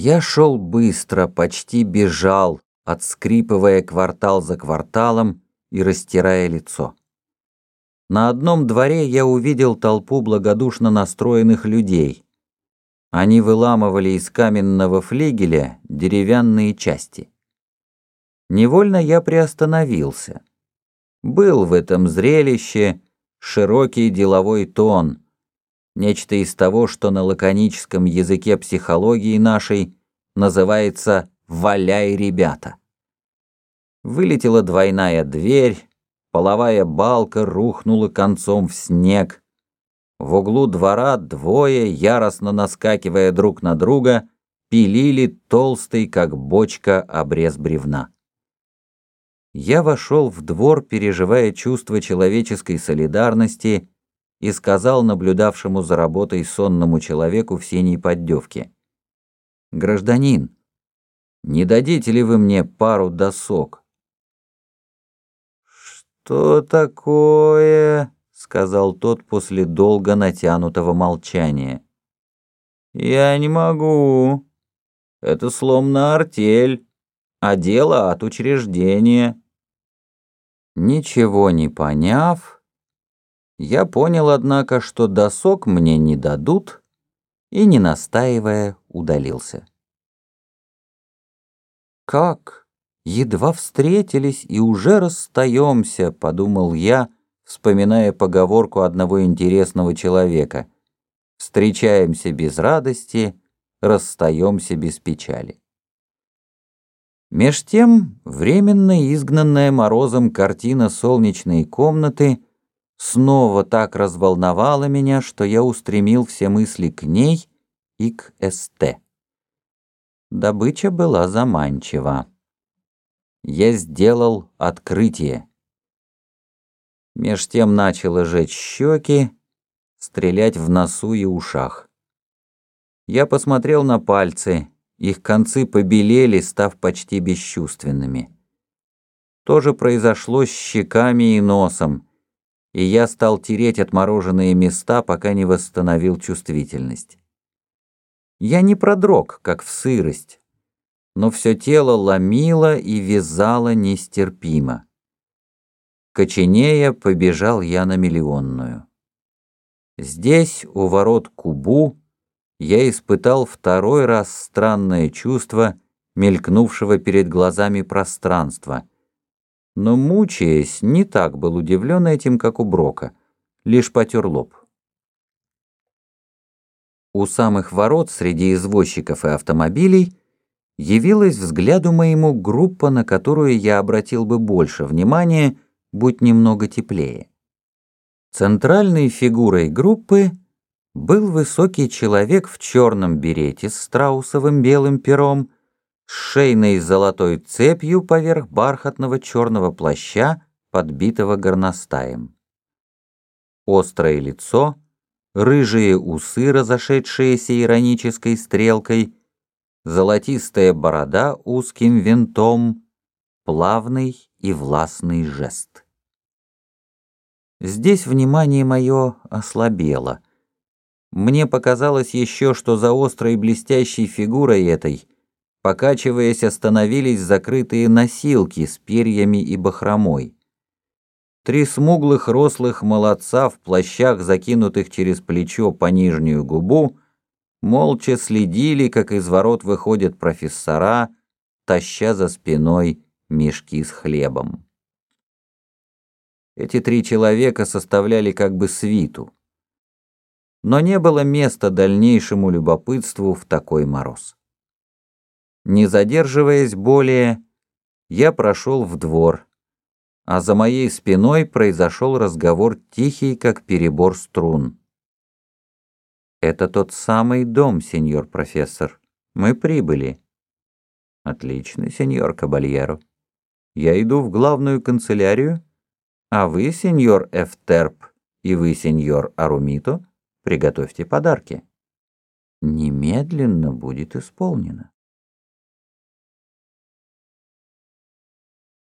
Я шел быстро, почти бежал, отскрипывая квартал за кварталом и растирая лицо. На одном дворе я увидел толпу благодушно настроенных людей. Они выламывали из каменного флигеля деревянные части. Невольно я приостановился. Был в этом зрелище широкий деловой тон — нечто из того, что на лаконическом языке психологии нашей называется «валяй, ребята». Вылетела двойная дверь, половая балка рухнула концом в снег. В углу двора двое, яростно наскакивая друг на друга, пилили толстый, как бочка, обрез бревна. Я вошел в двор, переживая чувство человеческой солидарности и сказал наблюдавшему за работой сонному человеку в синей поддевке. «Гражданин, не дадите ли вы мне пару досок?» «Что такое?» — сказал тот после долго натянутого молчания. «Я не могу. Это слом на артель, а дело от учреждения». Ничего не поняв, я понял, однако, что досок мне не дадут, и, не настаивая, удалился. «Как? Едва встретились и уже расстаемся», — подумал я, вспоминая поговорку одного интересного человека. «Встречаемся без радости, расстаемся без печали». Меж тем, временно изгнанная морозом картина солнечной комнаты — снова так разволновала меня, что я устремил все мысли к ней и к СТ. Добыча была заманчива. Я сделал открытие. Меж тем начало жечь щеки, стрелять в носу и ушах. Я посмотрел на пальцы, их концы побелели, став почти бесчувственными. То же произошло с щеками и носом, и я стал тереть отмороженные места, пока не восстановил чувствительность. Я не продрог, как в сырость, но все тело ломило и вязало нестерпимо. Коченея побежал я на миллионную. Здесь, у ворот Кубу, я испытал второй раз странное чувство, мелькнувшего перед глазами пространства — но, мучаясь, не так был удивлен этим, как у Брока, лишь потер лоб. У самых ворот среди извозчиков и автомобилей явилась взгляду моему группа, на которую я обратил бы больше внимания, будь немного теплее. Центральной фигурой группы был высокий человек в черном берете с страусовым белым пером, с шейной золотой цепью поверх бархатного черного плаща, подбитого горностаем. Острое лицо, рыжие усы, разошедшиеся иронической стрелкой, золотистая борода узким винтом, плавный и властный жест. Здесь внимание мое ослабело. Мне показалось еще, что за острой блестящей фигурой этой — Покачиваясь, остановились закрытые носилки с перьями и бахромой. Три смуглых рослых молодца в плащах, закинутых через плечо по нижнюю губу, молча следили, как из ворот выходят профессора, таща за спиной мешки с хлебом. Эти три человека составляли как бы свиту. Но не было места дальнейшему любопытству в такой мороз. Не задерживаясь более, я прошел в двор, а за моей спиной произошел разговор тихий, как перебор струн. «Это тот самый дом, сеньор профессор. Мы прибыли». «Отлично, сеньор Кабальеро. Я иду в главную канцелярию, а вы, сеньор Эфтерп, и вы, сеньор Арумито, приготовьте подарки. Немедленно будет исполнено».